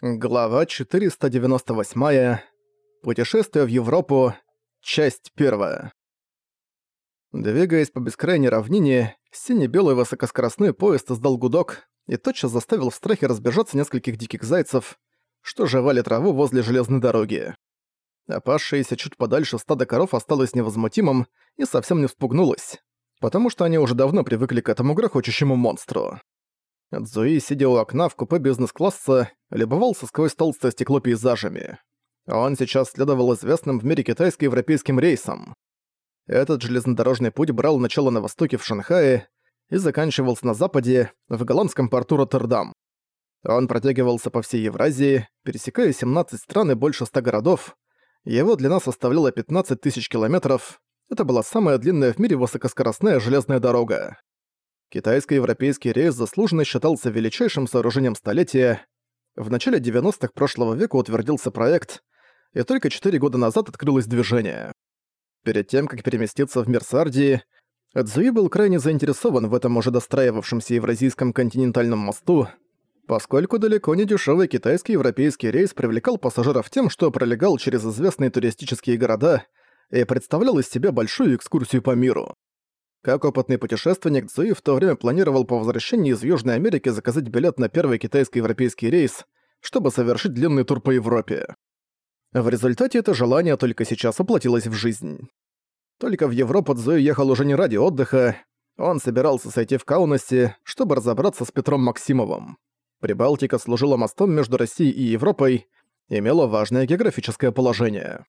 Глава 498. Путешествие в Европу. Часть 1. Двигаясь по бескрайней равнине, сине-белый высокоскоростной поезд издал гудок и тотчас заставил в страхе разбежаться нескольких диких зайцев, что жевали траву возле железной дороги. Опасшееся чуть подальше стадо коров осталось невозмутимым и совсем не вспугнулось, потому что они уже давно привыкли к этому грохочущему монстру. Цзуи, сидя у окна в купе бизнес-класса, любовался сквозь толстое стекло пейзажами. Он сейчас следовал известным в мире китайско-европейским рейсам. Этот железнодорожный путь брал начало на востоке в Шанхае и заканчивался на западе, в голландском порту Роттердам. Он протягивался по всей Евразии, пересекая 17 стран и больше 100 городов. Его длина составляла 15 тысяч километров. Это была самая длинная в мире высокоскоростная железная дорога. Китайско-европейский рейс заслуженно считался величайшим сооружением столетия. В начале 90-х прошлого века утвердился проект, и только 4 года назад открылось движение. Перед тем, как переместиться в мир Сардии, Цзуи был крайне заинтересован в этом уже достраивавшемся Евразийском континентальном мосту, поскольку далеко не дешевый китайский-европейский рейс привлекал пассажиров тем, что пролегал через известные туристические города и представлял из себя большую экскурсию по миру. Как опытный путешественник, Цзуи в то время планировал по возвращении из Южной Америки заказать билет на первый китайско-европейский рейс, чтобы совершить длинный тур по Европе. В результате это желание только сейчас воплотилось в жизнь. Только в Европу Цзуи ехал уже не ради отдыха, он собирался сойти в Каунасе, чтобы разобраться с Петром Максимовым. Прибалтика служила мостом между Россией и Европой, имела важное географическое положение.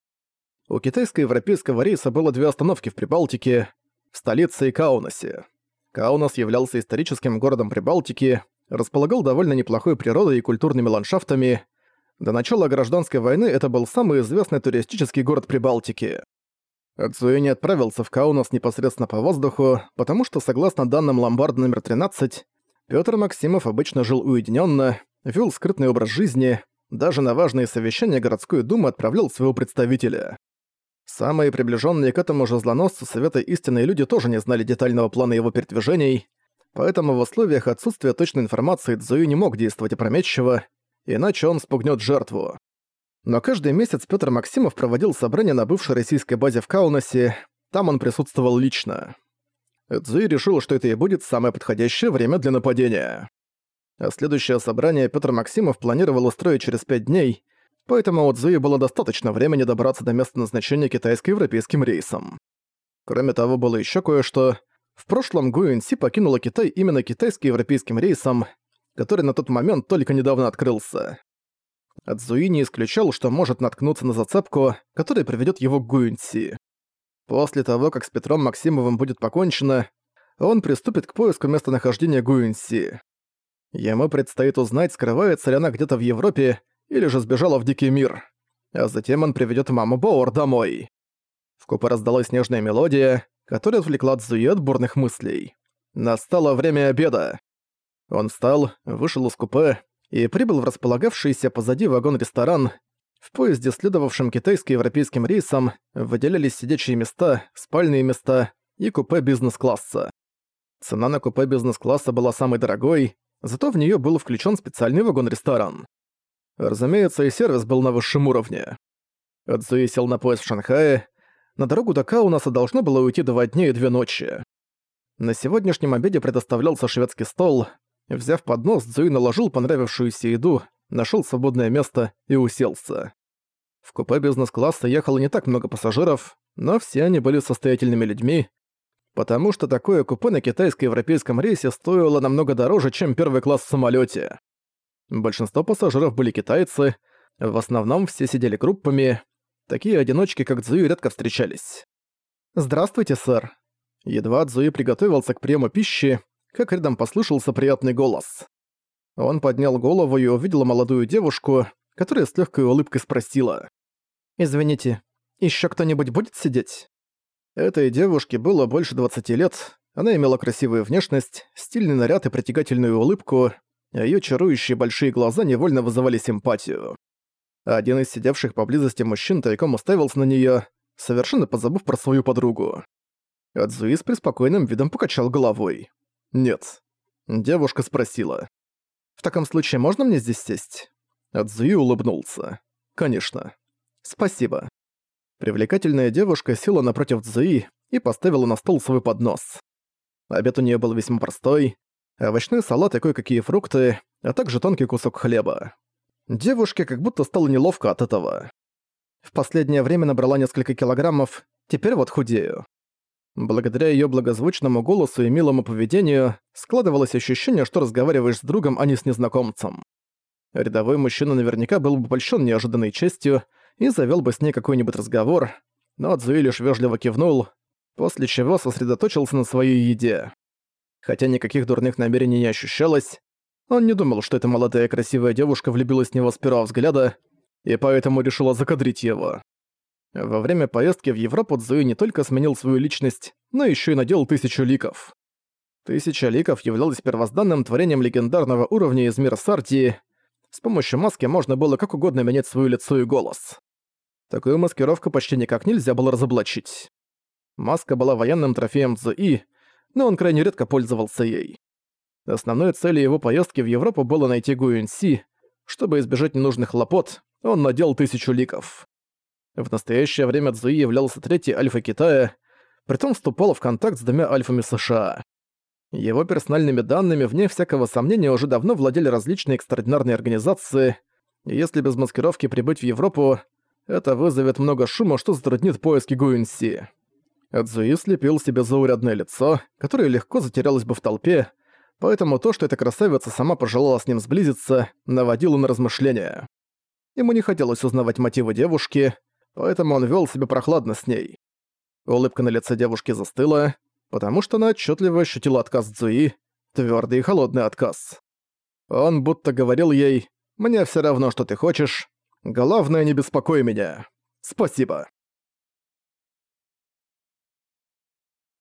У китайско-европейского рейса было две остановки в Прибалтике, в столице Каунасе. Каунас являлся историческим городом Прибалтики, располагал довольно неплохой природой и культурными ландшафтами. До начала гражданской войны это был самый известный туристический город Прибалтики. Цуи не отправился в Каунас непосредственно по воздуху, потому что, согласно данным ломбарда номер 13, Пётр Максимов обычно жил уединенно, вел скрытный образ жизни, даже на важные совещания городской думы отправлял своего представителя. Самые приближенные к этому же злоносцу Совета Истинные люди тоже не знали детального плана его передвижений, поэтому в условиях отсутствия точной информации Цзуи не мог действовать опрометчиво, иначе он спугнет жертву. Но каждый месяц Петр Максимов проводил собрание на бывшей российской базе в Каунасе, там он присутствовал лично. Цзуи решил, что это и будет самое подходящее время для нападения. А следующее собрание Петр Максимов планировал устроить через пять дней, поэтому у Цзуи было достаточно времени добраться до места назначения китайско-европейским рейсом. Кроме того, было еще кое-что. В прошлом Гуэнси покинула Китай именно китайско-европейским рейсом, который на тот момент только недавно открылся. Цзуи не исключал, что может наткнуться на зацепку, которая приведет его к Гуэнси. После того, как с Петром Максимовым будет покончено, он приступит к поиску местонахождения Гуэнси. Ему предстоит узнать, скрывается ли она где-то в Европе или же сбежала в дикий мир. А затем он приведет маму Боуэр домой. В купе раздалась нежная мелодия, которая отвлекла Цзуи от бурных мыслей. Настало время обеда. Он встал, вышел из купе и прибыл в располагавшийся позади вагон-ресторан. В поезде, следовавшем китайско-европейским рейсом, выделялись сидячие места, спальные места и купе бизнес-класса. Цена на купе бизнес-класса была самой дорогой, зато в нее был включен специальный вагон-ресторан. Разумеется, и сервис был на высшем уровне. Цзуи сел на поезд в Шанхае. На дорогу до Каунаса должно было уйти два дня и две ночи. На сегодняшнем обеде предоставлялся шведский стол. Взяв поднос, Цзуи наложил понравившуюся еду, нашел свободное место и уселся. В купе бизнес-класса ехало не так много пассажиров, но все они были состоятельными людьми, потому что такое купе на китайско-европейском рейсе стоило намного дороже, чем первый класс в самолете. Большинство пассажиров были китайцы, в основном все сидели группами. Такие одиночки, как Цзуи, редко встречались. «Здравствуйте, сэр». Едва Цзуи приготовился к приему пищи, как рядом послышался приятный голос. Он поднял голову и увидел молодую девушку, которая с легкой улыбкой спросила. «Извините, еще кто-нибудь будет сидеть?» Этой девушке было больше 20 лет, она имела красивую внешность, стильный наряд и притягательную улыбку, её чарующие большие глаза невольно вызывали симпатию. Один из сидевших поблизости мужчин тайком уставился на неё, совершенно позабыв про свою подругу. Адзуи с преспокойным видом покачал головой. «Нет». Девушка спросила. «В таком случае можно мне здесь сесть?» Цзуи улыбнулся. «Конечно. Спасибо». Привлекательная девушка села напротив Цзуи и поставила на стол свой поднос. Обед у нее был весьма простой. Овощной салат и кое-какие фрукты, а также тонкий кусок хлеба. Девушке как будто стало неловко от этого. В последнее время набрала несколько килограммов, теперь вот худею. Благодаря её благозвучному голосу и милому поведению складывалось ощущение, что разговариваешь с другом, а не с незнакомцем. Рядовой мужчина наверняка был бы польщен неожиданной честью и завёл бы с ней какой-нибудь разговор, но Цзуи лишь вежливо кивнул, после чего сосредоточился на своей еде. Хотя никаких дурных намерений не ощущалось, он не думал, что эта молодая красивая девушка влюбилась в него с первого взгляда, и поэтому решила закадрить его. Во время поездки в Европу Цзуи не только сменил свою личность, но еще и надел тысячу ликов. Тысяча ликов являлась первозданным творением легендарного уровня из мира Сартии. С помощью маски можно было как угодно менять свое лицо и голос. Такую маскировку почти никак нельзя было разоблачить. Маска была военным трофеем Цзуи, но он крайне редко пользовался ей. Основной целью его поездки в Европу было найти Гуюньси. Чтобы избежать ненужных хлопот, он надел тысячу ликов. В настоящее время Цзуи являлся третьей альфой Китая, притом вступал в контакт с двумя альфами США. Его персональными данными, вне всякого сомнения, уже давно владели различные экстраординарные организации, и если без маскировки прибыть в Европу, это вызовет много шума, что затруднит поиски Гуинси. Цзуи слепил себе заурядное лицо, которое легко затерялось бы в толпе, поэтому то, что эта красавица сама пожелала с ним сблизиться, наводило на размышления. Ему не хотелось узнавать мотивы девушки, поэтому он вел себя прохладно с ней. Улыбка на лице девушки застыла, потому что она отчетливо ощутила отказ Цзуи, твердый и холодный отказ. Он будто говорил ей «Мне все равно, что ты хочешь. Главное, не беспокой меня. Спасибо».